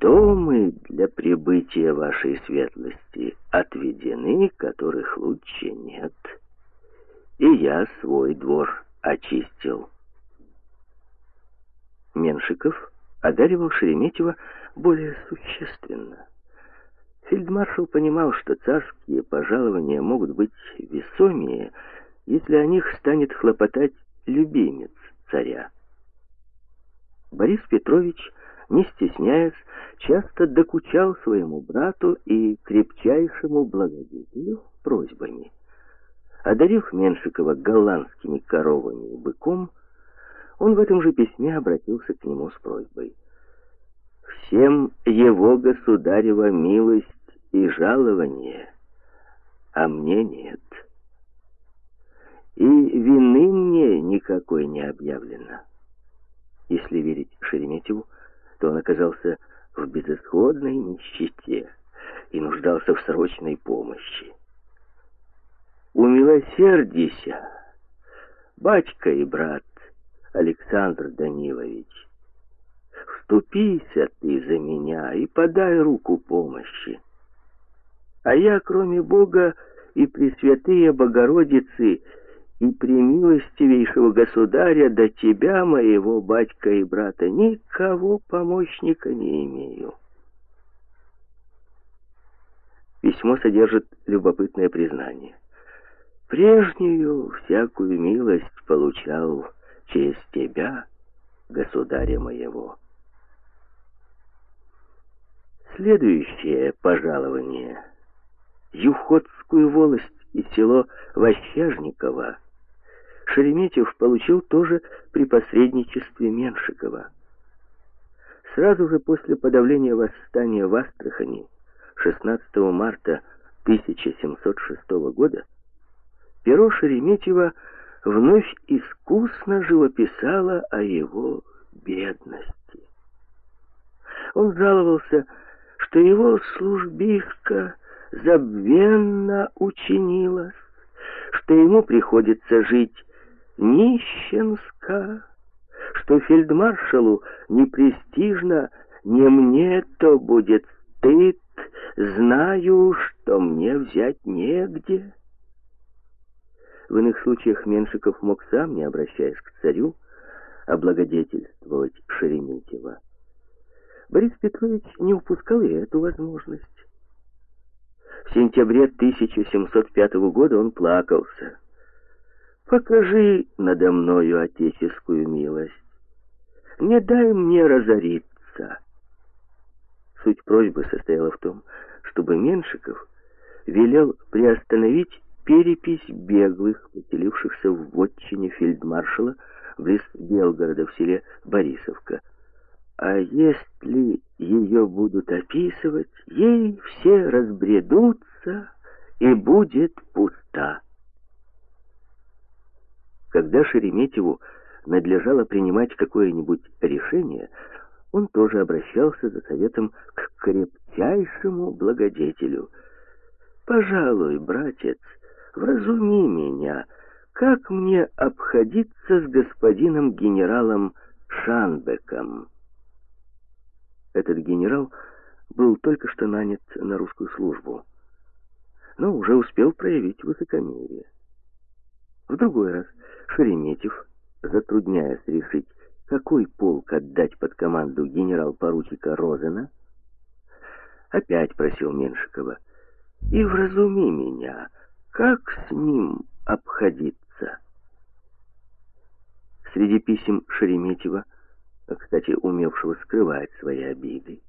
Домы для прибытия вашей светлости отведены, которых лучше нет. И я свой двор очистил. Меншиков одаривал Шереметьева более существенно. Фельдмаршал понимал, что царские пожалования могут быть весомее, если о них станет хлопотать любимец царя. Борис Петрович, не стесняясь, часто докучал своему брату и крепчайшему благодетелю просьбами. Одарив Меншикова голландскими коровами и быком, он в этом же письме обратился к нему с просьбой. «Всем его государева милость и жалование, а мне нет. И вины мне никакой не объявлено». Если верить Шереметьеву, то он оказался в безысходной нищете и нуждался в срочной помощи. «Умилосердися, батька и брат Александр Данилович, вступися ты за меня и подай руку помощи. А я, кроме Бога и Пресвятые Богородицы, и премилостивейшего государя до тебя, моего батька и брата, никого помощника не имею. Письмо содержит любопытное признание. Прежнюю всякую милость получал через тебя, государя моего. Следующее пожалование. Юходскую волость и село Вощажниково Шереметьев получил тоже при посредничестве Меншикова. Сразу же после подавления восстания в Астрахани 16 марта 1706 года перо Шереметьева вновь искусно живописало о его бедности. Он жаловался, что его службишка забвенно учинилась, что ему приходится жить нищенска, что фельдмаршалу не престижно, не мне то будет стыд, знаю, что мне взять негде. В иных случаях Меншиков мог сам, не обращаясь к царю, облагодетельствовать Шереметьева. Борис Петрович не упускал и эту возможность. В сентябре 1705 года он плакался. Покажи надо мною отеческую милость. Не дай мне разориться. Суть просьбы состояла в том, чтобы Меншиков велел приостановить перепись беглых, поселившихся в вотчине фельдмаршала близ Белгорода в селе Борисовка. А если ее будут описывать, ей все разбредутся и будет пуста. Когда Шереметьеву надлежало принимать какое-нибудь решение, он тоже обращался за советом к крепчайшему благодетелю. «Пожалуй, братец, вразуми меня, как мне обходиться с господином генералом Шанбеком?» Этот генерал был только что нанят на русскую службу, но уже успел проявить высокомерие. В другой раз Шереметьев, затрудняясь решить, какой полк отдать под команду генерал-поручика Розена, опять просил Меншикова, «И вразуми меня, как с ним обходиться?» Среди писем Шереметьева, кстати, умевшего скрывать свои обиды,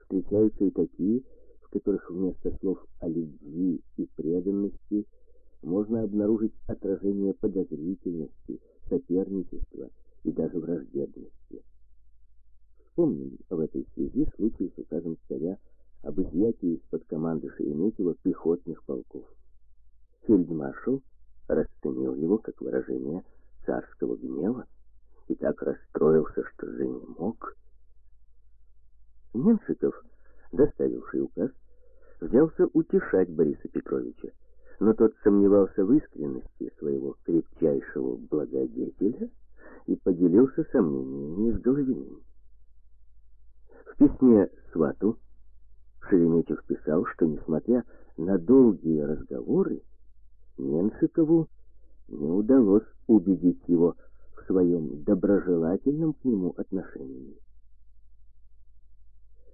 встречаются и такие, в которых вместо слов о любви и преданности – можно обнаружить отражение подозрительности, соперничества и даже враждебности. Вспомним в этой связи случай с указом царя об изъятии из-под команды Шереметьева пехотных полков. Фельдмаршал расценил его как выражение царского гнева и так расстроился, что занемог. Меншиков, доставивший указ, взялся утешать Бориса Петровича но тот сомневался в искренности своего крепчайшего благодетеля и поделился сомнениями с Головиным. В письме свату Шереметьев писал, что, несмотря на долгие разговоры, Меншикову не удалось убедить его в своем доброжелательном к нему отношении.